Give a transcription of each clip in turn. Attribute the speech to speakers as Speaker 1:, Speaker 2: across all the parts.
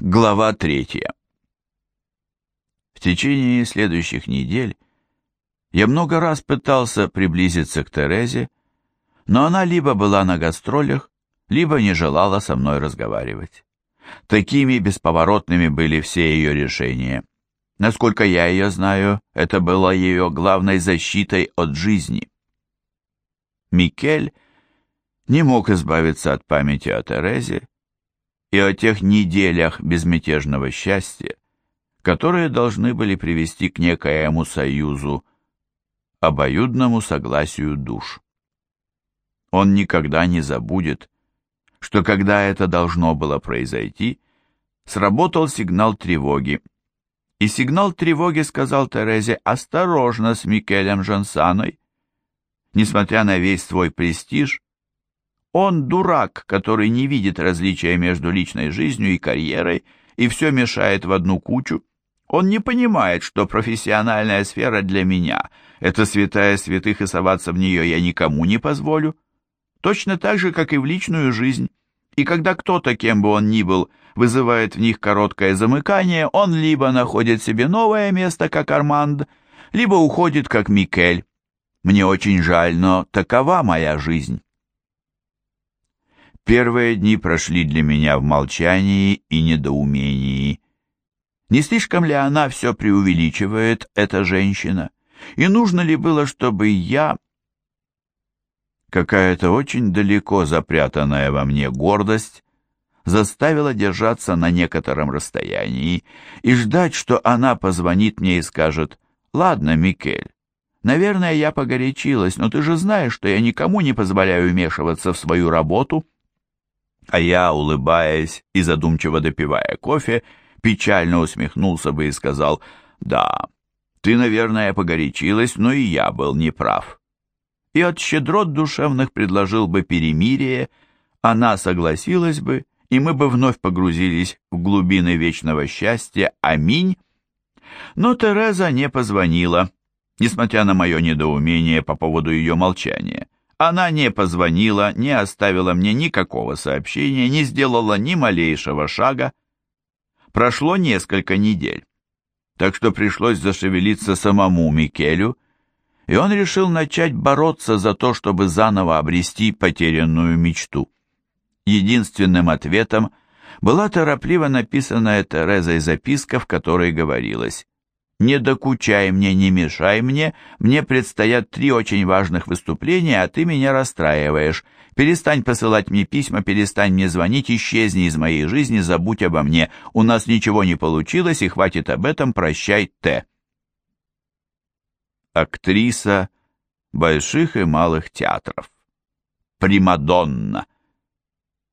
Speaker 1: Глава третья. В течение следующих недель я много раз пытался приблизиться к Терезе, но она либо была на гастролях, либо не желала со мной разговаривать. Такими бесповоротными были все ее решения. Насколько я ее знаю, это было ее главной защитой от жизни. Микель не мог избавиться от памяти о Терезе и о тех неделях безмятежного счастья, которые должны были привести к некоему союзу, обоюдному согласию душ. Он никогда не забудет, что когда это должно было произойти, сработал сигнал тревоги. И сигнал тревоги сказал Терезе «Осторожно с Микелем Жансаной». Несмотря на весь свой престиж, он дурак, который не видит различия между личной жизнью и карьерой и все мешает в одну кучу. Он не понимает, что профессиональная сфера для меня — это святая святых, и соваться в нее я никому не позволю. Точно так же, как и в личную жизнь. И когда кто-то, кем бы он ни был, вызывает в них короткое замыкание, он либо находит себе новое место, как Арманд, либо уходит, как Микель. Мне очень жаль, но такова моя жизнь. Первые дни прошли для меня в молчании и недоумении. Не слишком ли она все преувеличивает, эта женщина? И нужно ли было, чтобы я Какая-то очень далеко запрятанная во мне гордость заставила держаться на некотором расстоянии и ждать, что она позвонит мне и скажет «Ладно, Микель, наверное, я погорячилась, но ты же знаешь, что я никому не позволяю вмешиваться в свою работу». А я, улыбаясь и задумчиво допивая кофе, печально усмехнулся бы и сказал «Да, ты, наверное, погорячилась, но и я был неправ» и от щедрот душевных предложил бы перемирие, она согласилась бы, и мы бы вновь погрузились в глубины вечного счастья. Аминь. Но Тереза не позвонила, несмотря на мое недоумение по поводу ее молчания. Она не позвонила, не оставила мне никакого сообщения, не сделала ни малейшего шага. Прошло несколько недель, так что пришлось зашевелиться самому Микелю, и он решил начать бороться за то, чтобы заново обрести потерянную мечту. Единственным ответом была торопливо написанная Терезой записка, в которой говорилось «Не докучай мне, не мешай мне, мне предстоят три очень важных выступления, а ты меня расстраиваешь. Перестань посылать мне письма, перестань мне звонить, исчезни из моей жизни, забудь обо мне. У нас ничего не получилось, и хватит об этом, прощай, Т» актриса больших и малых театров. Примадонна.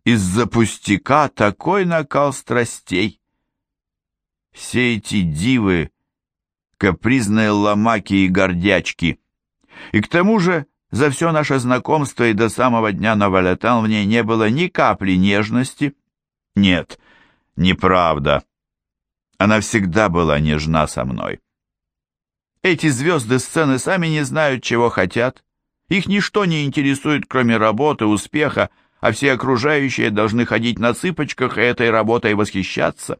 Speaker 1: Из-за пустяка такой накал страстей. Все эти дивы, капризные ломаки и гордячки. И к тому же за все наше знакомство и до самого дня на Валетан в ней не было ни капли нежности. Нет, неправда. Она всегда была нежна со мной. Эти звезды сцены сами не знают, чего хотят. Их ничто не интересует, кроме работы, успеха, а все окружающие должны ходить на цыпочках и этой работой восхищаться.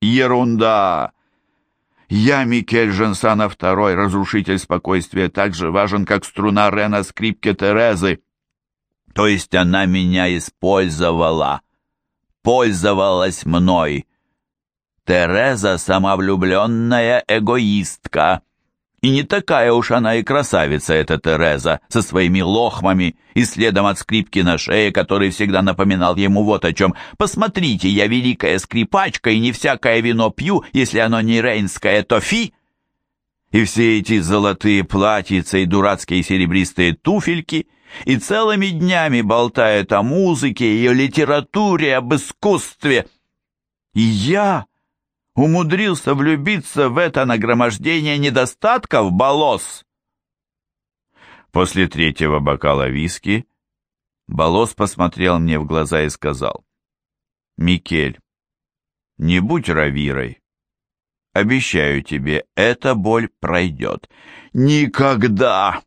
Speaker 1: Ерунда! Я, Микель Жансана II, разрушитель спокойствия, так же важен, как струна Рена скрипке Терезы. То есть она меня использовала, пользовалась мной. Тереза самовлюбленная эгоистка. И не такая уж она и красавица, эта Тереза, со своими лохмами и следом от скрипки на шее, который всегда напоминал ему вот о чем. «Посмотрите, я великая скрипачка, и не всякое вино пью, если оно не рейнское, то фи!» И все эти золотые платьица и дурацкие серебристые туфельки, и целыми днями болтает о музыке о литературе, об искусстве. И я умудрился влюбиться в это нагромождение недостатков Болос. После третьего бокала виски Болос посмотрел мне в глаза и сказал, «Микель, не будь равирой. Обещаю тебе, эта боль пройдет». «Никогда!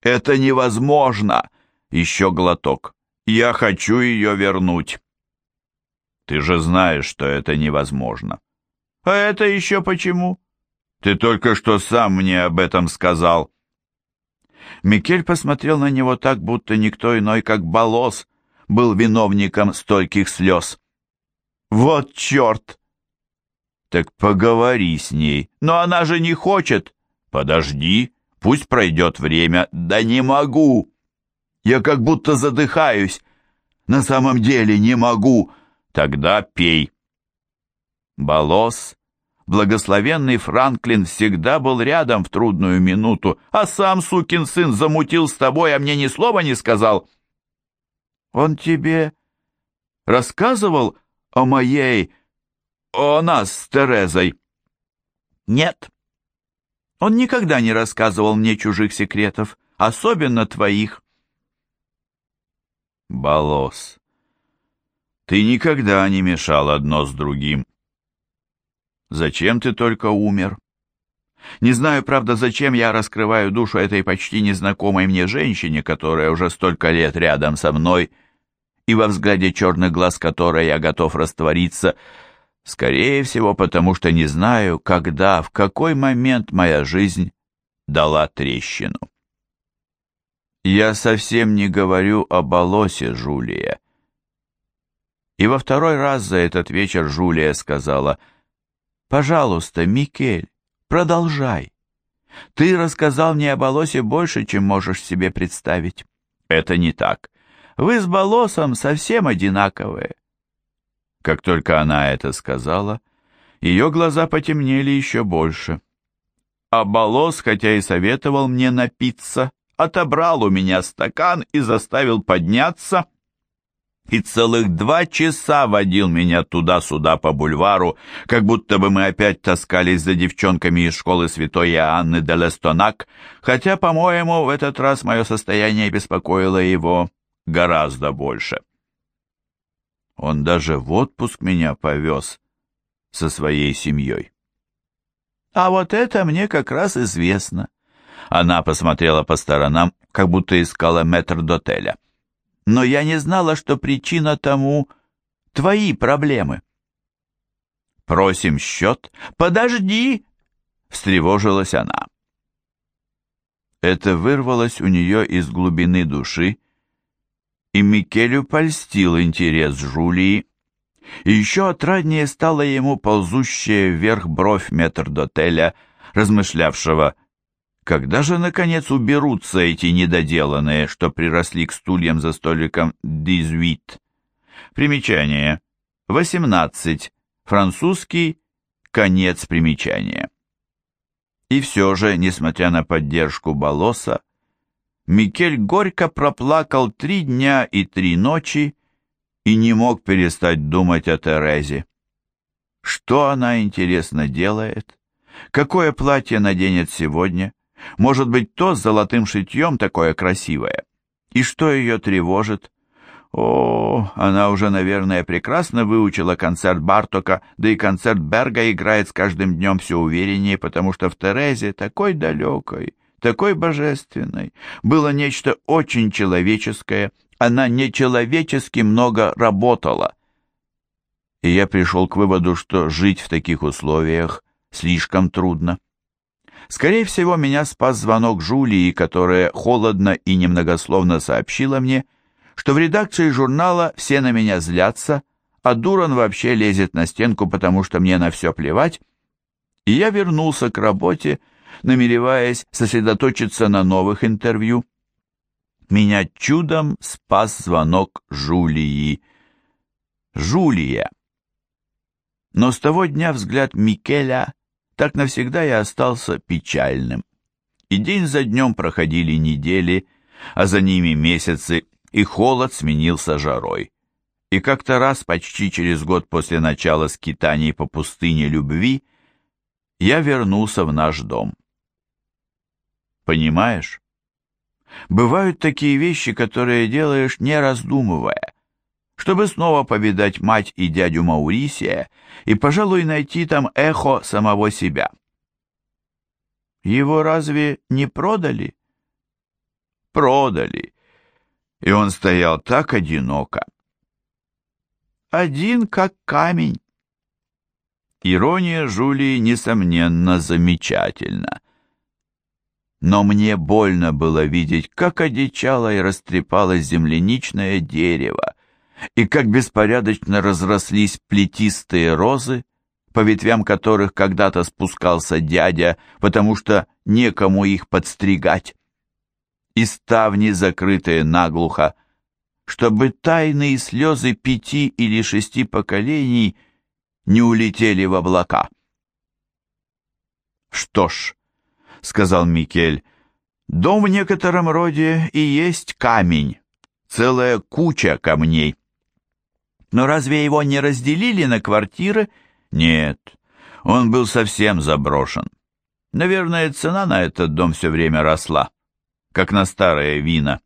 Speaker 1: Это невозможно!» Еще глоток. «Я хочу ее вернуть». Ты же знаешь, что это невозможно. А это еще почему? Ты только что сам мне об этом сказал. Микель посмотрел на него так, будто никто иной, как Болос, был виновником стольких слез. «Вот черт!» «Так поговори с ней. Но она же не хочет!» «Подожди, пусть пройдет время». «Да не могу!» «Я как будто задыхаюсь. На самом деле не могу. Тогда пей». Болос Благословенный Франклин всегда был рядом в трудную минуту, а сам сукин сын замутил с тобой, а мне ни слова не сказал. Он тебе рассказывал о моей, о нас с Терезой? Нет. Он никогда не рассказывал мне чужих секретов, особенно твоих. Болос, ты никогда не мешал одно с другим. Зачем ты только умер? Не знаю, правда, зачем я раскрываю душу этой почти незнакомой мне женщине, которая уже столько лет рядом со мной, и во взгляде черных глаз которой я готов раствориться, скорее всего, потому что не знаю, когда, в какой момент моя жизнь дала трещину. Я совсем не говорю о Болосе, Жулия. И во второй раз за этот вечер Жулия сказала — Пожалуйста, Микель, продолжай. Ты рассказал мне о Болосе больше, чем можешь себе представить. Это не так. Вы с Болосом совсем одинаковые. Как только она это сказала, ее глаза потемнели еще больше. А Болос, хотя и советовал мне напиться, отобрал у меня стакан и заставил подняться, и целых два часа водил меня туда-сюда по бульвару, как будто бы мы опять таскались за девчонками из школы святой Иоанны де Лестонак, хотя, по-моему, в этот раз мое состояние беспокоило его гораздо больше. Он даже в отпуск меня повез со своей семьей. А вот это мне как раз известно. Она посмотрела по сторонам, как будто искала метрдотеля но я не знала, что причина тому — твои проблемы. «Просим счет? Подожди!» — встревожилась она. Это вырвалось у нее из глубины души, и Микелю польстил интерес Жулии, и еще отраднее стала ему ползущая вверх бровь метрдотеля, размышлявшего — когда же, наконец, уберутся эти недоделанные, что приросли к стульям за столиком «дизуит»? Примечание. 18. Французский. Конец примечания. И все же, несмотря на поддержку Болоса, Микель горько проплакал три дня и три ночи и не мог перестать думать о Терезе. Что она, интересно, делает? Какое платье наденет сегодня? Может быть, то с золотым шитьем такое красивое? И что ее тревожит? О, она уже, наверное, прекрасно выучила концерт Бартока, да и концерт Берга играет с каждым днем все увереннее, потому что в Терезе, такой далекой, такой божественной, было нечто очень человеческое, она нечеловечески много работала. И я пришел к выводу, что жить в таких условиях слишком трудно. Скорее всего, меня спас звонок Жулии, которая холодно и немногословно сообщила мне, что в редакции журнала все на меня злятся, а Дуран вообще лезет на стенку, потому что мне на все плевать, и я вернулся к работе, намереваясь сосредоточиться на новых интервью. Меня чудом спас звонок Жулии. Жулия. Но с того дня взгляд Микеля так навсегда я остался печальным. И день за днем проходили недели, а за ними месяцы, и холод сменился жарой. И как-то раз, почти через год после начала скитаний по пустыне любви, я вернулся в наш дом. Понимаешь? Бывают такие вещи, которые делаешь не раздумывая, чтобы снова повидать мать и дядю Маурисия и, пожалуй, найти там эхо самого себя. Его разве не продали? Продали. И он стоял так одиноко. один как камень. Ирония Жулии, несомненно, замечательна. Но мне больно было видеть, как одичало и растрепалось земляничное дерево, и как беспорядочно разрослись плетистые розы, по ветвям которых когда-то спускался дядя, потому что некому их подстригать. И ставни, закрытые наглухо, чтобы тайные слезы пяти или шести поколений не улетели в облака. «Что ж», — сказал Микель, — «дом в некотором роде и есть камень, целая куча камней». Но разве его не разделили на квартиры? Нет, он был совсем заброшен. Наверное, цена на этот дом все время росла, как на старые вина.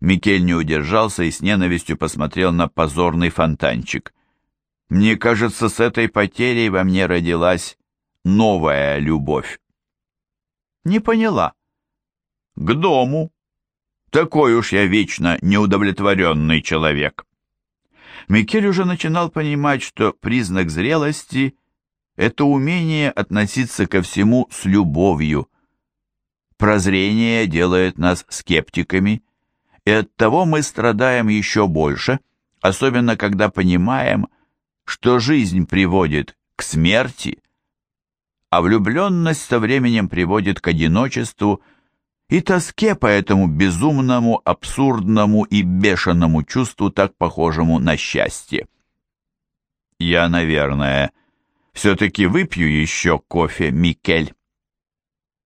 Speaker 1: Микель не удержался и с ненавистью посмотрел на позорный фонтанчик. Мне кажется, с этой потерей во мне родилась новая любовь. Не поняла. К дому. Такой уж я вечно неудовлетворенный человек. Микель уже начинал понимать, что признак зрелости – это умение относиться ко всему с любовью. Прозрение делает нас скептиками, и оттого мы страдаем еще больше, особенно когда понимаем, что жизнь приводит к смерти, а влюбленность со временем приводит к одиночеству – и тоске по этому безумному, абсурдному и бешеному чувству, так похожему на счастье. Я, наверное, все-таки выпью еще кофе, Микель.